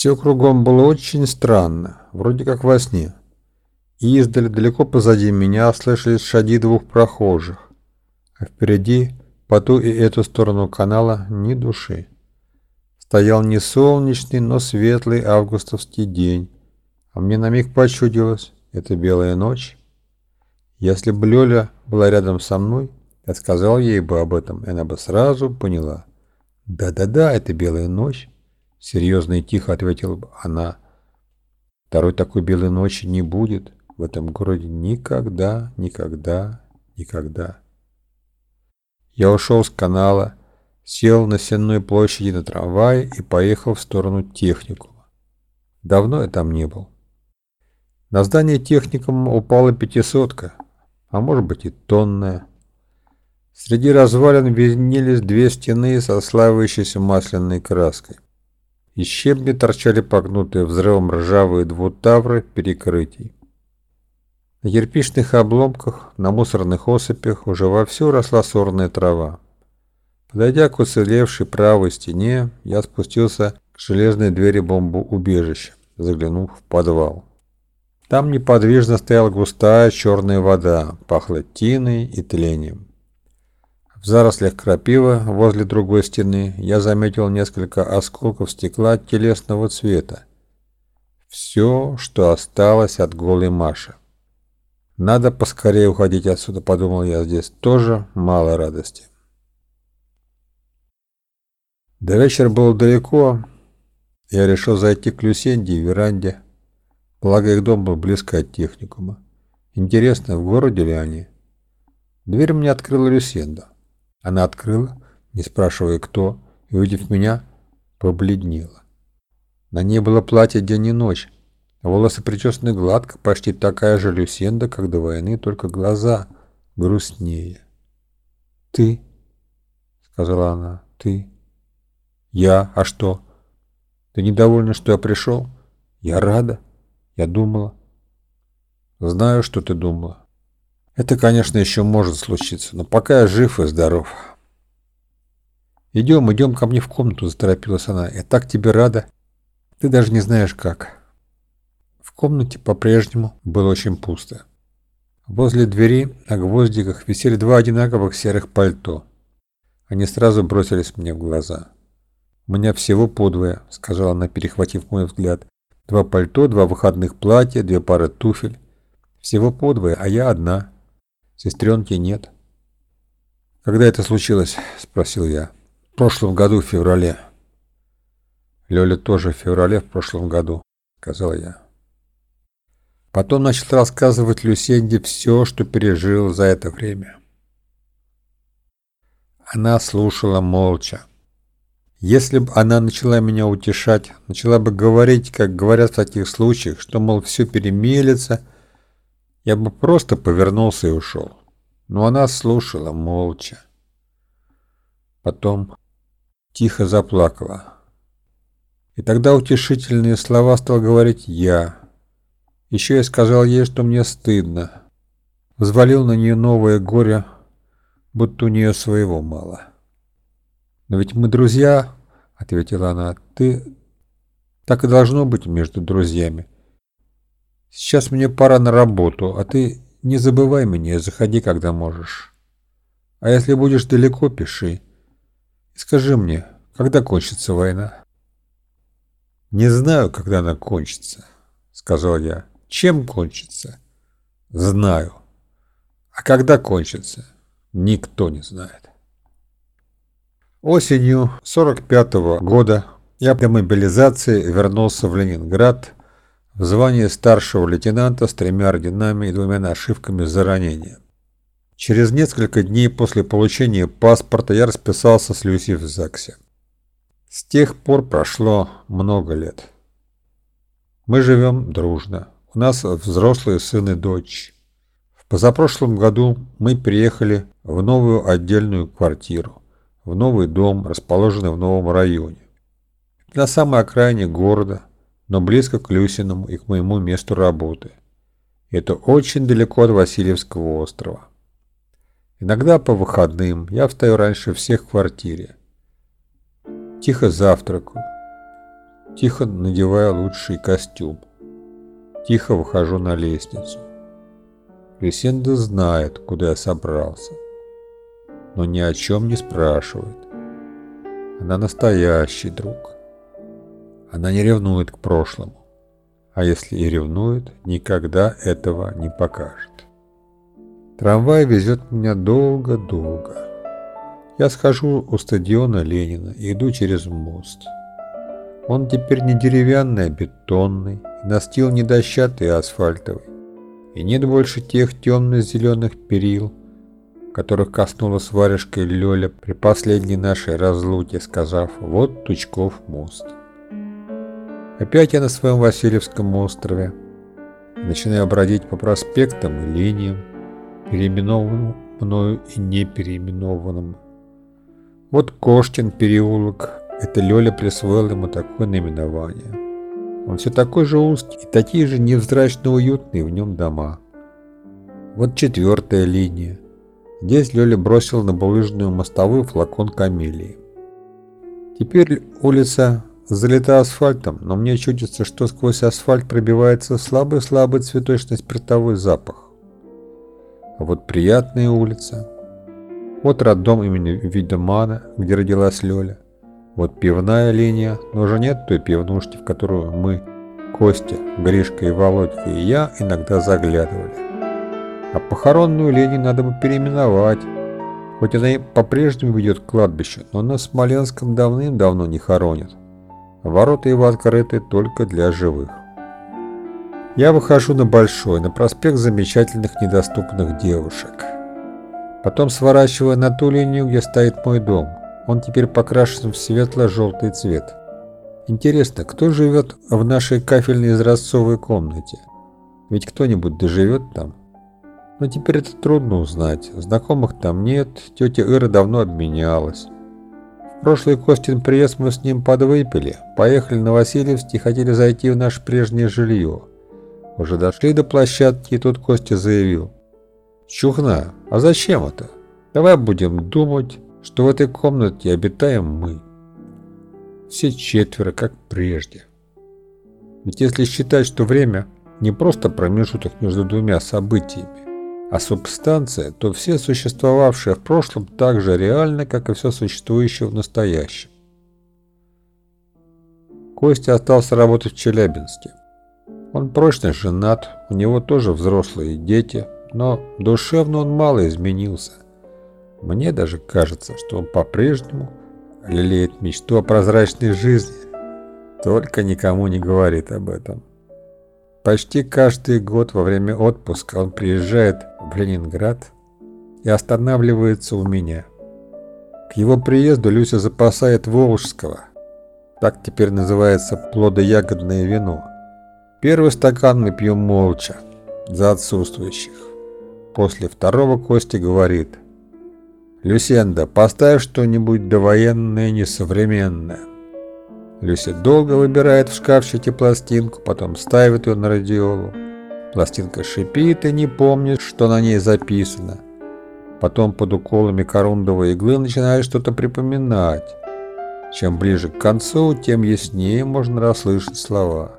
Все кругом было очень странно, вроде как во сне. И издали далеко позади меня слышались шаги двух прохожих, а впереди, по ту и эту сторону канала, ни души. Стоял не солнечный, но светлый августовский день, а мне на миг почудилось, это белая ночь. Если бы Лёля была рядом со мной, я сказал ей бы об этом, и она бы сразу поняла. «Да-да-да, это белая ночь», — серьезно и тихо ответила она. «Второй такой белой ночи не будет в этом городе никогда, никогда, никогда». Я ушел с канала, сел на Сенной площади на трамвай и поехал в сторону техникума. Давно я там не был. На здание техникума упала пятисотка — а может быть и тонная. Среди развалин виднелись две стены со славящейся масляной краской. Из щебня торчали погнутые взрывом ржавые двутавры перекрытий. На кирпичных обломках, на мусорных осыпях уже вовсю росла сорная трава. Подойдя к уцелевшей правой стене, я спустился к железной двери бомбоубежища, заглянув в подвал. Там неподвижно стояла густая черная вода, пахло тиной и тлением. В зарослях крапивы возле другой стены я заметил несколько осколков стекла телесного цвета. Все, что осталось от голой Маши. Надо поскорее уходить отсюда, подумал я, здесь тоже мало радости. До вечера было далеко, я решил зайти к Люсенде и веранде. Благо их дом был близко от техникума. Интересно, в городе ли они? Дверь мне открыла Люсенда. Она открыла, не спрашивая кто, и, увидев меня, побледнела. На ней было платье день и ночь, волосы причесаны гладко, почти такая же Люсенда, как до войны, только глаза грустнее. «Ты?» — сказала она. «Ты?» «Я? А что? Ты недовольна, что я пришел? Я рада». Я думала. Знаю, что ты думала. Это, конечно, еще может случиться, но пока я жив и здоров. Идем, идем ко мне в комнату, заторопилась она. Я так тебе рада. Ты даже не знаешь как. В комнате по-прежнему было очень пусто. Возле двери на гвоздиках висели два одинаковых серых пальто. Они сразу бросились мне в глаза. «У меня всего подвое», — сказала она, перехватив мой взгляд. Два пальто, два выходных платья, две пары туфель. Всего подвое, а я одна. Сестренки нет. «Когда это случилось?» – спросил я. «В прошлом году, в феврале». «Лёля тоже в феврале в прошлом году», – сказал я. Потом начал рассказывать Люсенде все, что пережил за это время. Она слушала молча. Если бы она начала меня утешать, начала бы говорить, как говорят в таких случаях, что, мол, все перемелется, я бы просто повернулся и ушел. Но она слушала молча. Потом тихо заплакала. И тогда утешительные слова стал говорить я. Еще я сказал ей, что мне стыдно. Взвалил на нее новое горе, будто у нее своего мало. «Но ведь мы друзья», — ответила она. «Ты... Так и должно быть между друзьями. Сейчас мне пора на работу, а ты не забывай меня заходи, когда можешь. А если будешь далеко, пиши. И скажи мне, когда кончится война?» «Не знаю, когда она кончится», — сказал я. «Чем кончится?» «Знаю. А когда кончится?» «Никто не знает». Осенью 45 -го года я при мобилизации вернулся в Ленинград в звании старшего лейтенанта с тремя орденами и двумя нашивками за ранение. Через несколько дней после получения паспорта я расписался с Люси в ЗАГСе. С тех пор прошло много лет. Мы живем дружно. У нас взрослые сын и дочь. В позапрошлом году мы приехали в новую отдельную квартиру в новый дом, расположенный в новом районе. На самой окраине города, но близко к Люсиному и к моему месту работы. Это очень далеко от Васильевского острова. Иногда по выходным я встаю раньше всех в квартире. Тихо завтракаю. Тихо надеваю лучший костюм. Тихо выхожу на лестницу. Люсенда знает, куда я собрался, но ни о чем не спрашивает. Она настоящий друг. Она не ревнует к прошлому, а если и ревнует, никогда этого не покажет. Трамвай везет меня долго-долго. Я схожу у стадиона Ленина и иду через мост. Он теперь не деревянный, а бетонный, настил не дощатый, а асфальтовый. И нет больше тех темно-зеленых перил, которых коснулась варежкой Лёля при последней нашей разлуке, сказав «Вот Тучков мост». Опять я на своем Васильевском острове. Начинаю бродить по проспектам и линиям, переименованным мною и не переименованным. Вот Коштин переулок, это Лёля присвоил ему такое наименование. Он все такой же узкий и такие же невзрачно уютные в нем дома. Вот четвертая линия. Здесь Лёля бросил на булыжную мостовую флакон камелии. Теперь улица залита асфальтом, но мне чудится, что сквозь асфальт пробивается слабый-слабый цветочно-спиртовой запах. А вот приятная улица. Вот роддом имени Видемана, где родилась Лёля. Вот пивная линия, но уже нет той пивнушки, в которую мы, Костя, Гришка и Володька и я иногда заглядывали. А похоронную линию надо бы переименовать. Хоть она и по-прежнему ведет к кладбищу, но на Смоленском давным-давно не хоронят. Ворота его открыты только для живых. Я выхожу на Большой, на проспект замечательных недоступных девушек. Потом сворачиваю на ту линию, где стоит мой дом. Он теперь покрашен в светло-желтый цвет. Интересно, кто живет в нашей кафельной изразцовой комнате? Ведь кто-нибудь доживет там? Но теперь это трудно узнать. Знакомых там нет, тетя Ира давно обменялась. Прошлый Костин приезд мы с ним подвыпили, поехали на Васильевский хотели зайти в наше прежнее жилье. Уже дошли до площадки, и тут Костя заявил. «Чухна, а зачем это? Давай будем думать, что в этой комнате обитаем мы. Все четверо, как прежде. Ведь если считать, что время не просто промежуток между двумя событиями, а субстанция, то все существовавшие в прошлом так же реально, как и все существующее в настоящем. Костя остался работать в Челябинске. Он прочно женат, у него тоже взрослые дети, но душевно он мало изменился – мне даже кажется, что он по-прежнему лелеет мечту о прозрачной жизни, только никому не говорит об этом. Почти каждый год во время отпуска он приезжает в Ленинград и останавливается у меня. К его приезду Люся запасает Волжского, так теперь называется плодоягодное вино. Первый стакан мы пьем молча, за отсутствующих. После второго Костя говорит – «Люсенда, поставь что-нибудь довоенное, несовременное». Люся долго выбирает в шкафчике пластинку, потом ставит ее на радиолу. Пластинка шипит и не помнит, что на ней записано. Потом под уколами корундовой иглы начинает что-то припоминать. Чем ближе к концу, тем яснее можно расслышать слова.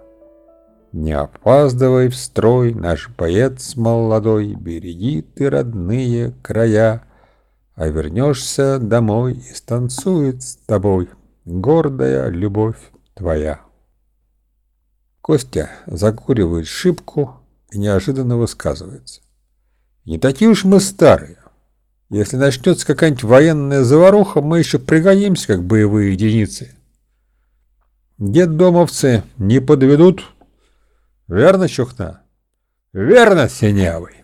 «Не опаздывай в строй, наш боец молодой, береги ты родные края» а вернешься домой и станцует с тобой гордая любовь твоя. Костя закуривает шибку и неожиданно высказывается. Не такие уж мы старые. Если начнется какая-нибудь военная заваруха, мы еще пригодимся, как боевые единицы. Детдомовцы не подведут. Верно, Чухна? Верно, Синявый.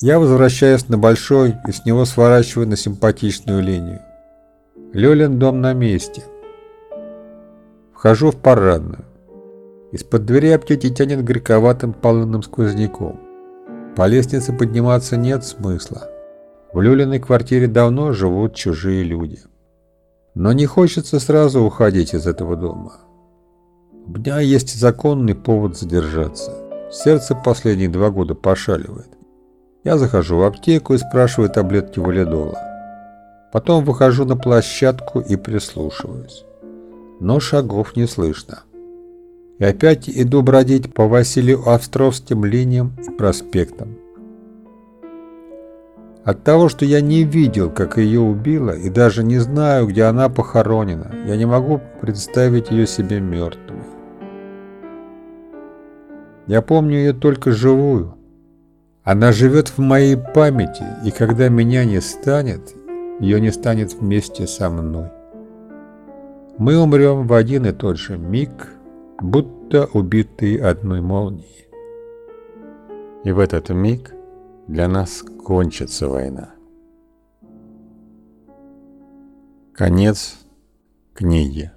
Я возвращаюсь на большой и с него сворачиваю на симпатичную линию. Лёлин дом на месте. Вхожу в парадную. Из-под двери аптеки тянет горьковатым полынным сквозняком. По лестнице подниматься нет смысла. В Люлиной квартире давно живут чужие люди. Но не хочется сразу уходить из этого дома. У меня есть законный повод задержаться. Сердце последние два года пошаливает. Я захожу в аптеку и спрашиваю таблетки валидола. Потом выхожу на площадку и прислушиваюсь. но шагов не слышно. И опять иду бродить по Василию Островским линиям и проспектам. От того, что я не видел, как ее убило, и даже не знаю, где она похоронена, я не могу представить ее себе мертвой. Я помню ее только живую. Она живет в моей памяти, и когда меня не станет, ее не станет вместе со мной. Мы умрем в один и тот же миг, будто убитые одной молнией. И в этот миг для нас кончится война. Конец книги.